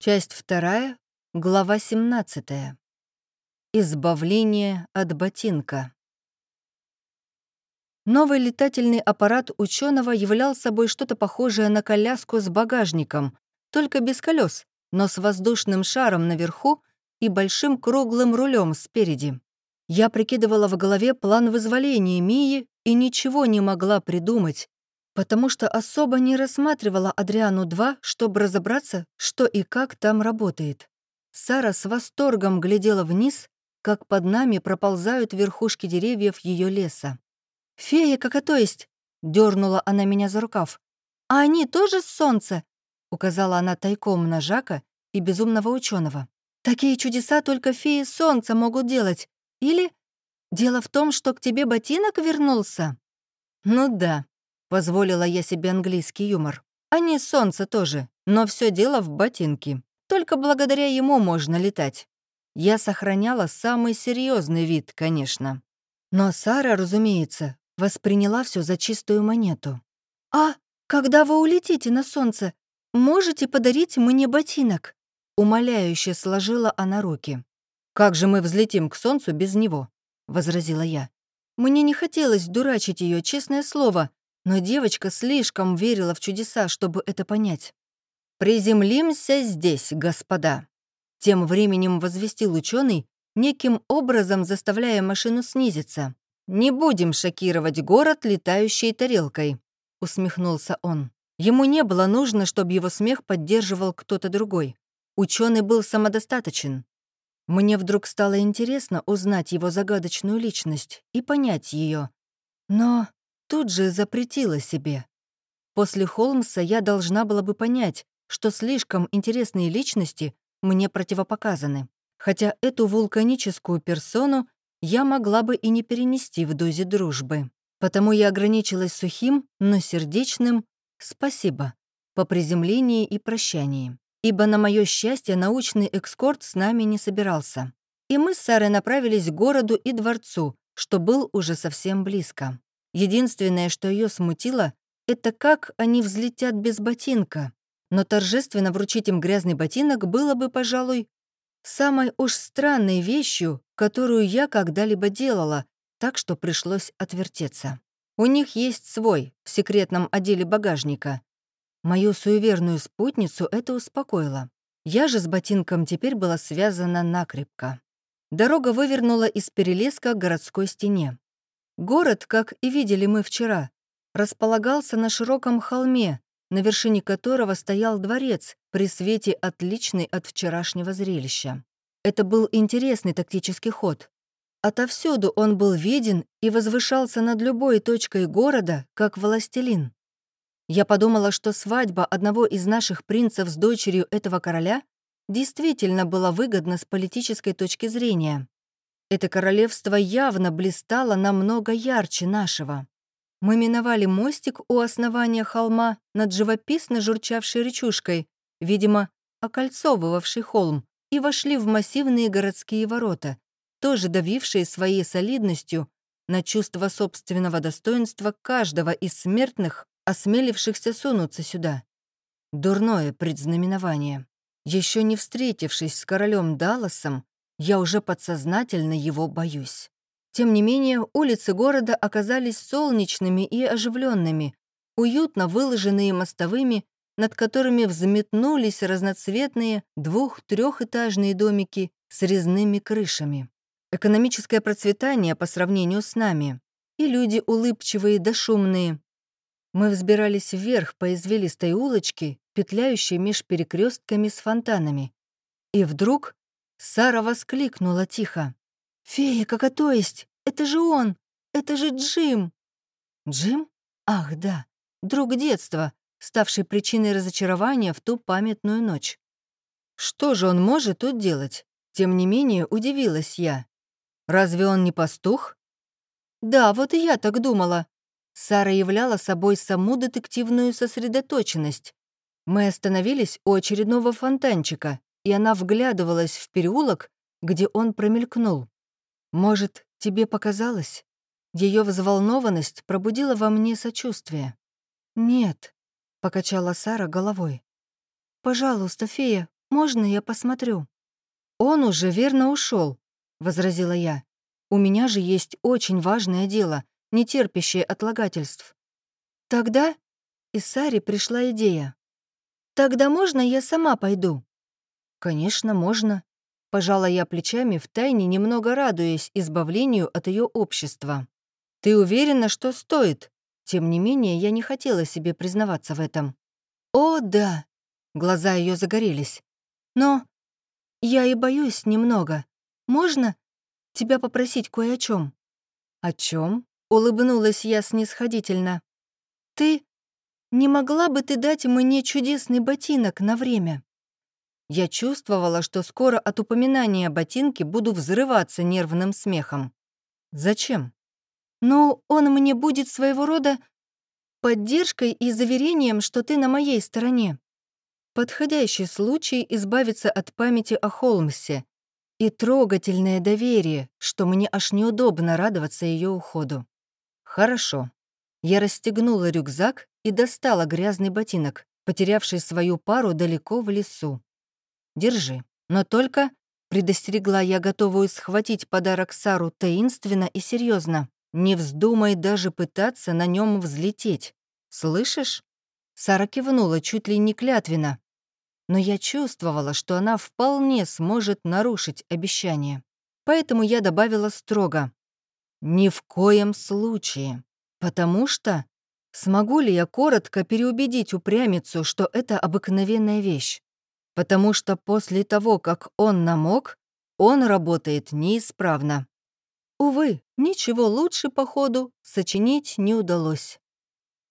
Часть вторая, глава 17. Избавление от ботинка. Новый летательный аппарат ученого являл собой что-то похожее на коляску с багажником, только без колес, но с воздушным шаром наверху и большим круглым рулем спереди. Я прикидывала в голове план вызволения Мии и ничего не могла придумать, потому что особо не рассматривала Адриану-2, чтобы разобраться, что и как там работает. Сара с восторгом глядела вниз, как под нами проползают верхушки деревьев ее леса. «Фея, как то есть?» — дернула она меня за рукав. «А они тоже с солнца?» — указала она тайком на Жака и безумного ученого. «Такие чудеса только феи солнца могут делать. Или дело в том, что к тебе ботинок вернулся?» «Ну да», Позволила я себе английский юмор. Они солнце тоже, но все дело в ботинке. Только благодаря ему можно летать. Я сохраняла самый серьезный вид, конечно. Но Сара, разумеется, восприняла все за чистую монету. «А, когда вы улетите на солнце, можете подарить мне ботинок?» Умоляюще сложила она руки. «Как же мы взлетим к солнцу без него?» — возразила я. Мне не хотелось дурачить ее, честное слово, но девочка слишком верила в чудеса, чтобы это понять. «Приземлимся здесь, господа», — тем временем возвестил ученый, неким образом заставляя машину снизиться. «Не будем шокировать город летающей тарелкой», — усмехнулся он. Ему не было нужно, чтобы его смех поддерживал кто-то другой. Ученый был самодостаточен. Мне вдруг стало интересно узнать его загадочную личность и понять ее. Но тут же запретила себе. После Холмса я должна была бы понять, что слишком интересные личности мне противопоказаны, хотя эту вулканическую персону я могла бы и не перенести в дозе дружбы. Потому я ограничилась сухим, но сердечным «спасибо» по приземлении и прощании, ибо, на мое счастье, научный экскорт с нами не собирался. И мы с Сарой направились к городу и дворцу, что был уже совсем близко. Единственное, что ее смутило, это как они взлетят без ботинка. Но торжественно вручить им грязный ботинок было бы, пожалуй, самой уж странной вещью, которую я когда-либо делала, так что пришлось отвертеться. У них есть свой, в секретном отделе багажника. Мою суеверную спутницу это успокоило. Я же с ботинком теперь была связана накрепко. Дорога вывернула из перелеска к городской стене. Город, как и видели мы вчера, располагался на широком холме, на вершине которого стоял дворец при свете отличный от вчерашнего зрелища. Это был интересный тактический ход. Отовсюду он был виден и возвышался над любой точкой города, как властелин. Я подумала, что свадьба одного из наших принцев с дочерью этого короля действительно была выгодна с политической точки зрения. Это королевство явно блистало намного ярче нашего. Мы миновали мостик у основания холма над живописно журчавшей речушкой, видимо, окольцовывавший холм, и вошли в массивные городские ворота, тоже давившие своей солидностью на чувство собственного достоинства каждого из смертных, осмелившихся сунуться сюда. Дурное предзнаменование. Еще не встретившись с королем Далласом, я уже подсознательно его боюсь. Тем не менее, улицы города оказались солнечными и оживленными, уютно выложенные мостовыми, над которыми взметнулись разноцветные двух-трехэтажные домики с резными крышами. Экономическое процветание по сравнению с нами. И люди улыбчивые да шумные. Мы взбирались вверх по извилистой улочке, петляющей меж перекрестками с фонтанами. И вдруг Сара воскликнула тихо. «Фея, как то есть? Это же он! Это же Джим!» «Джим? Ах, да, друг детства, ставший причиной разочарования в ту памятную ночь. Что же он может тут делать? Тем не менее, удивилась я. Разве он не пастух? Да, вот и я так думала. Сара являла собой саму детективную сосредоточенность. Мы остановились у очередного фонтанчика, и она вглядывалась в переулок, где он промелькнул. Может, тебе показалось? Ее взволнованность пробудила во мне сочувствие. «Нет», — покачала Сара головой. «Пожалуйста, фея, «Можно я посмотрю?» «Он уже верно ушел, возразила я. «У меня же есть очень важное дело, не терпящее отлагательств». «Тогда...» — из Сари пришла идея. «Тогда можно я сама пойду?» «Конечно, можно», — пожала я плечами, втайне немного радуясь избавлению от ее общества. «Ты уверена, что стоит?» Тем не менее, я не хотела себе признаваться в этом. «О, да!» — глаза ее загорелись. «Но я и боюсь немного. Можно тебя попросить кое о чем? «О чем? улыбнулась я снисходительно. «Ты... Не могла бы ты дать мне чудесный ботинок на время?» Я чувствовала, что скоро от упоминания о ботинке буду взрываться нервным смехом. «Зачем?» «Ну, он мне будет своего рода поддержкой и заверением, что ты на моей стороне. Подходящий случай избавиться от памяти о Холмсе и трогательное доверие, что мне аж неудобно радоваться ее уходу. Хорошо. Я расстегнула рюкзак и достала грязный ботинок, потерявший свою пару далеко в лесу. Держи. Но только, предостерегла я готовую схватить подарок Сару таинственно и серьезно. Не вздумай даже пытаться на нем взлететь. Слышишь? Сара кивнула чуть ли не клятвенно. Но я чувствовала, что она вполне сможет нарушить обещание. Поэтому я добавила строго. Ни в коем случае. Потому что... Смогу ли я коротко переубедить упрямицу, что это обыкновенная вещь? Потому что после того, как он намок, он работает неисправно. Увы, ничего лучше, походу, сочинить не удалось.